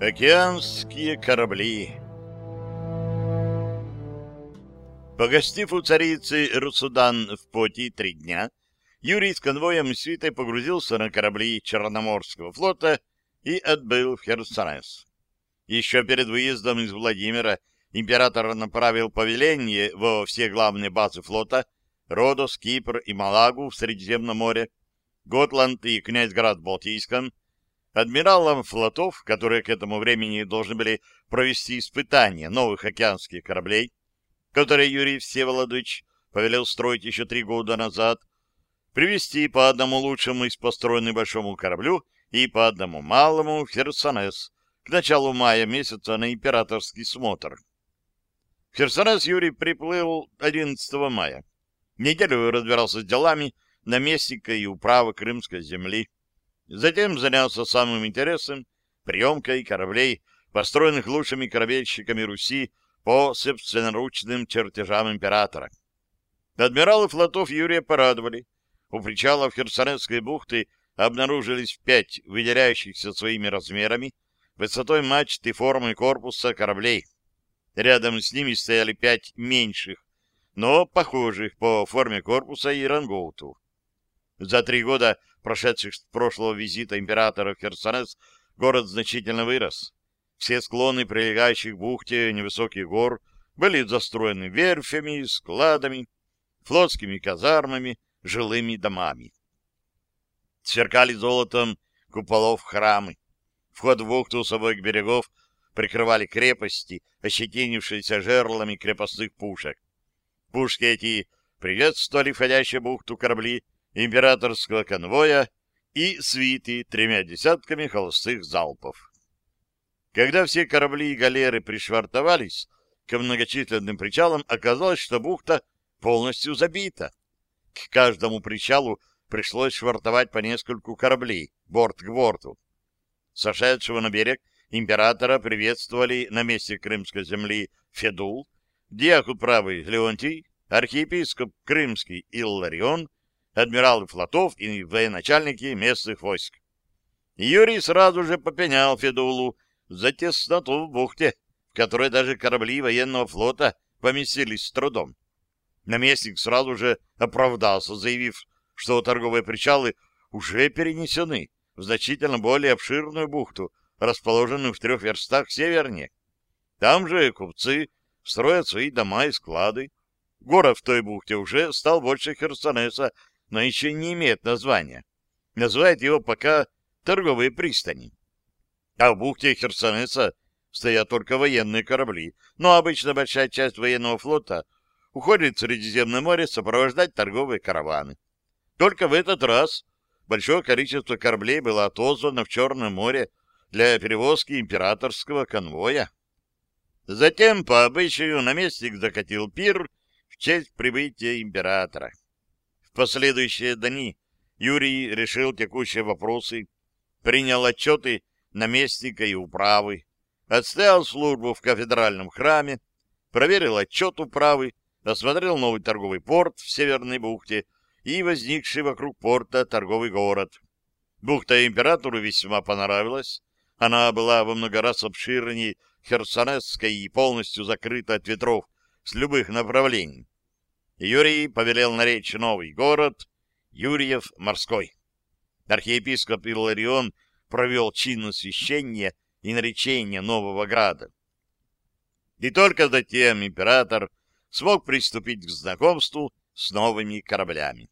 Океанские корабли Погостив у царицы Русудан в поти три дня, Юрий с конвоем свитой погрузился на корабли Черноморского флота и отбыл в Херсонес. Еще перед выездом из Владимира император направил повеление во все главные базы флота Родос, Кипр и Малагу в Средиземном море, Готланд и Князьград в Балтийском, адмиралам флотов, которые к этому времени должны были провести испытания новых океанских кораблей, которые Юрий Всеволодович повелел строить еще три года назад, привести по одному лучшему из построенных большому кораблю и по одному малому в Херсонес к началу мая месяца на императорский смотр. Херсонес Юрий приплыл 11 мая. Неделю разбирался с делами наместника и управы Крымской земли. Затем занялся самым интересным — приемкой кораблей, построенных лучшими корабельщиками Руси по собственноручным чертежам императора. Адмиралы флотов Юрия порадовали. У причалов Херсонесской бухты обнаружились пять выделяющихся своими размерами, высотой мачты формы корпуса кораблей. Рядом с ними стояли пять меньших, но похожих по форме корпуса и рангоуту. За три года, прошедших с прошлого визита императора в Херсонес, город значительно вырос. Все склоны прилегающих к бухте невысоких гор были застроены верфями, складами, флотскими казармами, жилыми домами. Сверкали золотом куполов храмы. Вход в бухту с обоих берегов прикрывали крепости, ощетинившиеся жерлами крепостных пушек. Пушки эти приветствовали входящие бухту корабли императорского конвоя и свиты тремя десятками холостых залпов. Когда все корабли и галеры пришвартовались к многочисленным причалам, оказалось, что бухта полностью забита. К каждому причалу пришлось швартовать по нескольку кораблей, борт к борту. Сошедшего на берег императора приветствовали на месте Крымской земли Федул, диак управы Леонтий, архиепископ Крымский Илларион адмиралы флотов и военачальники местных войск. Юрий сразу же попенял Федулу за тесноту в бухте, в которой даже корабли военного флота поместились с трудом. Наместник сразу же оправдался, заявив, что торговые причалы уже перенесены в значительно более обширную бухту, расположенную в трех верстах севернее. Там же купцы строят свои дома и склады. Город в той бухте уже стал больше Херсонеса но еще не имеет названия. Называют его пока торговые пристани. А в бухте Херсонеса стоят только военные корабли, но обычно большая часть военного флота уходит в Средиземное море сопровождать торговые караваны. Только в этот раз большое количество кораблей было отозвано в Черное море для перевозки императорского конвоя. Затем, по обычаю, наместник закатил пир в честь прибытия императора последующие дни Юрий решил текущие вопросы, принял отчеты наместника и управы, отстоял службу в кафедральном храме, проверил отчет управы, осмотрел новый торговый порт в Северной бухте и возникший вокруг порта торговый город. Бухта императору весьма понравилась. Она была во много раз обширнее Херсонесской и полностью закрыта от ветров с любых направлений. Юрий повелел наречь новый город Юрьев морской. Архиепископ Иларион провел чин освящения и наречения нового града. И только затем император смог приступить к знакомству с новыми кораблями.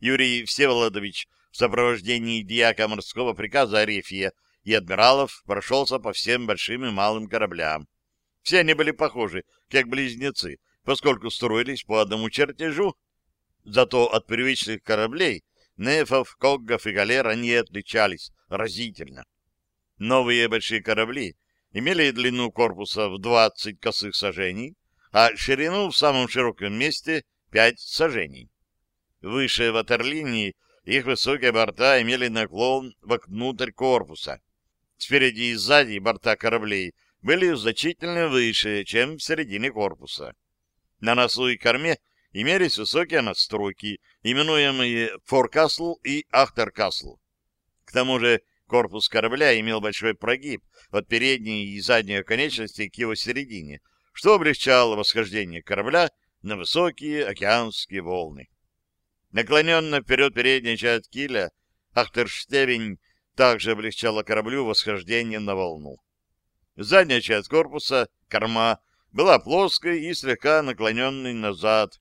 Юрий Всеволодович в сопровождении диака морского приказа Арефия и адмиралов прошелся по всем большим и малым кораблям. Все они были похожи, как близнецы, поскольку строились по одному чертежу. Зато от привычных кораблей нефов, коггов и галер они отличались разительно. Новые большие корабли имели длину корпуса в 20 косых сажений, а ширину в самом широком месте 5 сажений. Выше ватерлинии их высокие борта имели наклон внутрь корпуса. Спереди и сзади борта кораблей были значительно выше, чем в середине корпуса. На носу и корме имелись высокие надстройки, именуемые форкасл и ахтеркасл. К тому же корпус корабля имел большой прогиб от передней и задней конечностей к его середине, что облегчало восхождение корабля на высокие океанские волны. Наклоненно вперед передняя часть киля, ахтерштевень также облегчала кораблю восхождение на волну. Задняя часть корпуса, корма, была плоской и слегка наклоненной назад.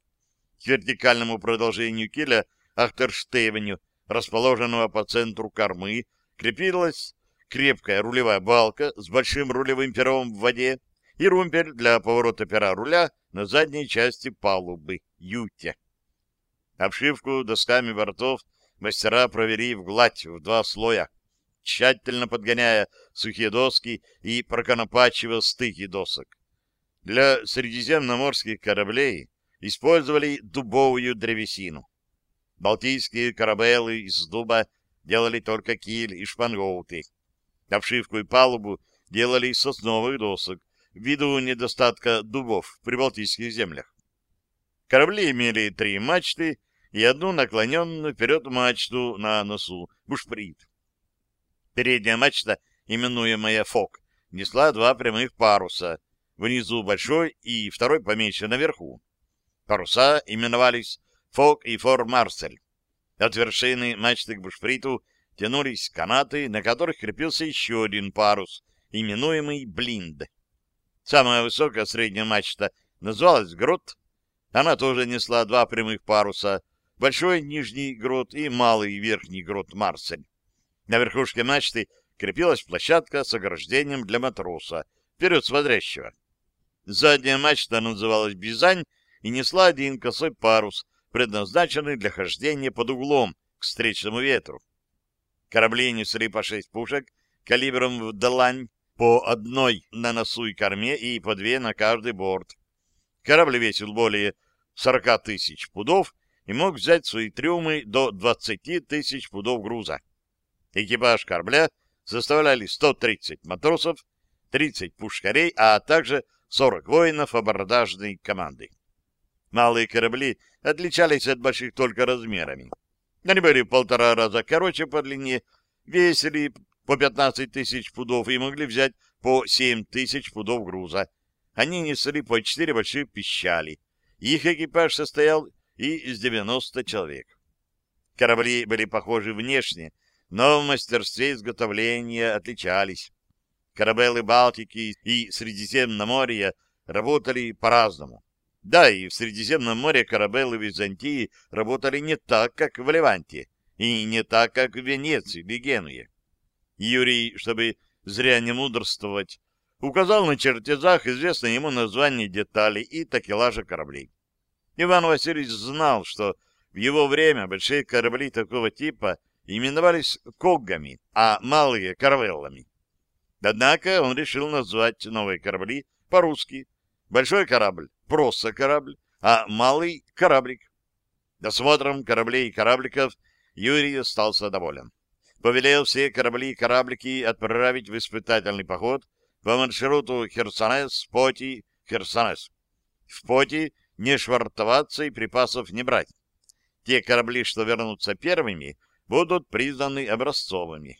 К вертикальному продолжению киля Ахтерштевеню, расположенного по центру кормы, крепилась крепкая рулевая балка с большим рулевым пером в воде и румпель для поворота пера руля на задней части палубы, юте. Обшивку досками бортов мастера провели в гладь в два слоя, тщательно подгоняя сухие доски и проконопачивая стыки досок. Для средиземноморских кораблей использовали дубовую древесину. Балтийские корабелы из дуба делали только киль и шпангоуты. Обшивку и палубу делали из сосновых досок, ввиду недостатка дубов в прибалтийских землях. Корабли имели три мачты и одну наклоненную вперед мачту на носу, бушприт. Передняя мачта, именуемая «фок», несла два прямых паруса, внизу большой и второй поменьше наверху. Паруса именовались «фок» и «фор Марсель». От вершины мачты к бушприту тянулись канаты, на которых крепился еще один парус, именуемый «блинд». Самая высокая средняя мачта называлась «грот». Она тоже несла два прямых паруса, большой нижний грот и малый верхний грот Марсель. На верхушке мачты крепилась площадка с ограждением для матроса, вперед смотрящего. Задняя мачта называлась «Бизань» и несла один косой парус, предназначенный для хождения под углом к встречному ветру. Корабли несли по шесть пушек калибром в длань, по одной на носу и корме и по две на каждый борт. Корабль весил более 40 тысяч пудов и мог взять свои трюмы до 20 тысяч пудов груза. Экипаж корабля составляли 130 матросов, 30 пушкарей, а также 40 воинов абордажной команды. Малые корабли отличались от больших только размерами. Они были в полтора раза короче по длине, весили по 15 тысяч пудов и могли взять по 7 тысяч пудов груза. Они несли по 4 больших пищали. Их экипаж состоял и из 90 человек. Корабли были похожи внешне но в мастерстве изготовления отличались. Корабелы Балтики и Средиземноморья работали по-разному. Да, и в Средиземном море корабелы Византии работали не так, как в Леванте, и не так, как в Венеции или Генуе. Юрий, чтобы зря не мудрствовать, указал на чертежах известное ему название деталей и такелажа кораблей. Иван Васильевич знал, что в его время большие корабли такого типа — именовались коггами, а малые — карвеллами. Однако он решил назвать новые корабли по-русски. Большой корабль — просто корабль, а малый — кораблик. Досмотром кораблей и корабликов Юрий остался доволен. Повелел все корабли и кораблики отправить в испытательный поход по маршруту Херсонес, Поти, Херсонес. В Поти не швартоваться и припасов не брать. Те корабли, что вернутся первыми, будут признаны образцовыми.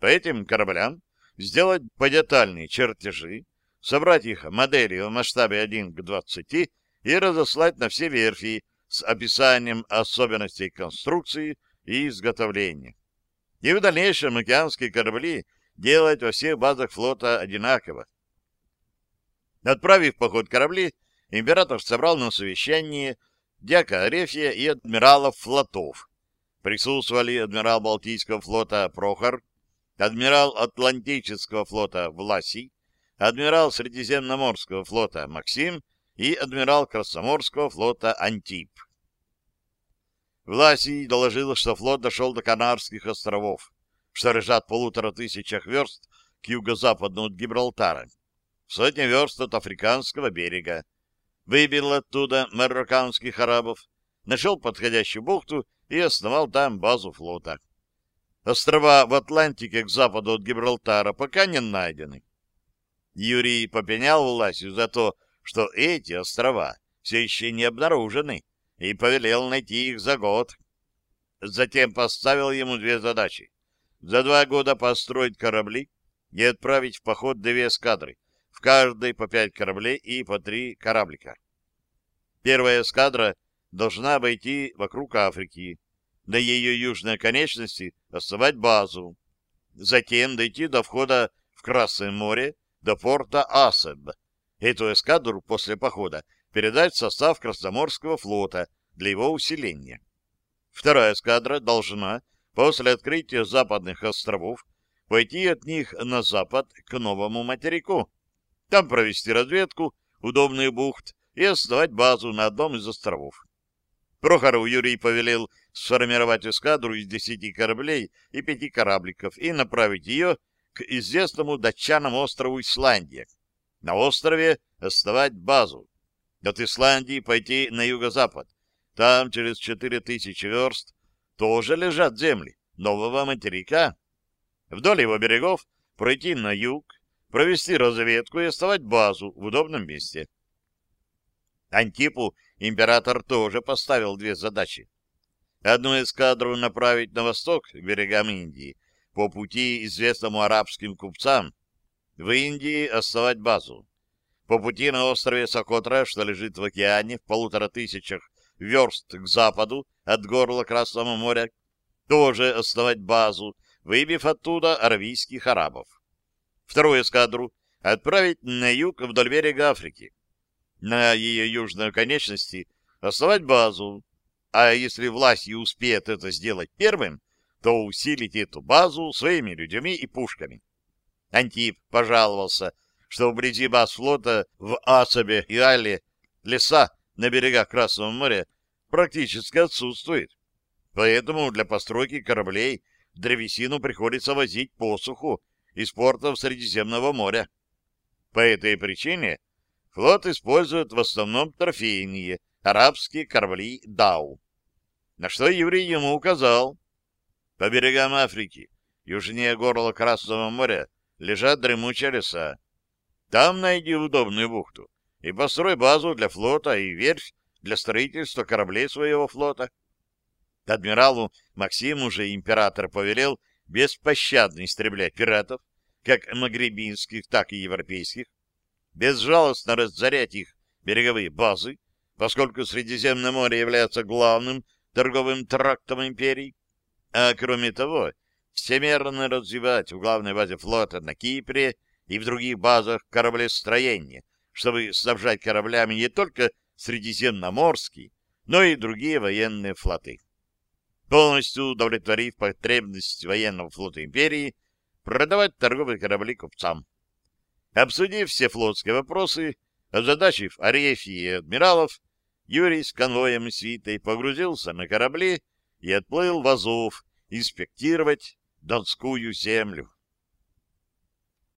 По этим кораблям сделать подетальные чертежи, собрать их модели в масштабе 1 к 20 и разослать на все верфи с описанием особенностей конструкции и изготовления. И в дальнейшем океанские корабли делать во всех базах флота одинаково. Отправив поход корабли, император собрал на совещание дьяка Арефия и адмиралов флотов, присутствовали адмирал Балтийского флота Прохор, адмирал Атлантического флота Власий, адмирал Средиземноморского флота Максим и адмирал Красноморского флота Антип. Власий доложил, что флот дошел до Канарских островов, что лежат полутора тысячах верст к юго-западу от Гибралтара, сотни верст от Африканского берега. Выбил оттуда марокканских арабов, нашел подходящую бухту и основал там базу флота. Острова в Атлантике к западу от Гибралтара пока не найдены. Юрий попенял властью за то, что эти острова все еще не обнаружены, и повелел найти их за год. Затем поставил ему две задачи. За два года построить корабли и отправить в поход две эскадры, в каждой по пять кораблей и по три кораблика. Первая эскадра должна обойти вокруг Африки, на ее южной конечности основать базу, затем дойти до входа в Красное море, до порта Асеб. Эту эскадру после похода передать в состав Красноморского флота для его усиления. Вторая эскадра должна после открытия западных островов пойти от них на запад к новому материку, там провести разведку, удобный бухт и основать базу на одном из островов. Прохору Юрий повелел сформировать эскадру из десяти кораблей и пяти корабликов и направить ее к известному датчанам острову Исландия. На острове основать базу. От Исландии пойти на юго-запад. Там через четыре тысячи верст тоже лежат земли нового материка. Вдоль его берегов пройти на юг, провести разведку и оставать базу в удобном месте. Антипу император тоже поставил две задачи. Одну эскадру направить на восток, к берегам Индии, по пути, известному арабским купцам, в Индии оставать базу. По пути на острове Сокотра, что лежит в океане в полутора тысячах верст к западу от горла Красного моря, тоже основать базу, выбив оттуда аравийских арабов. Вторую эскадру отправить на юг вдоль берега Африки. На ее южной конечности основать базу, а если власть и успеет это сделать первым, то усилить эту базу своими людьми и пушками. Антип пожаловался, что вблизи баз флота в Асабе и Алле леса на берегах Красного моря практически отсутствует. Поэтому для постройки кораблей древесину приходится возить по суху из портов Средиземного моря. По этой причине флот использует в основном трофейные арабские корабли Дау. На что еврей ему указал. По берегам Африки, южнее горла Красного моря, лежат дремучие леса. Там найди удобную бухту и построй базу для флота и верфь для строительства кораблей своего флота. Адмиралу Максиму же император повелел беспощадно истреблять пиратов, как магребинских, так и европейских, безжалостно разорять их береговые базы, поскольку Средиземное море является главным торговым трактом империи, а кроме того, всемерно развивать в главной базе флота на Кипре и в других базах кораблестроения, чтобы снабжать кораблями не только Средиземноморский, но и другие военные флоты. Полностью удовлетворив потребность военного флота империи, продавать торговые корабли купцам. Обсудив все флотские вопросы, озадачив Арефии и адмиралов, Юрий с конвоем и свитой погрузился на корабли и отплыл в Азов инспектировать Донскую землю.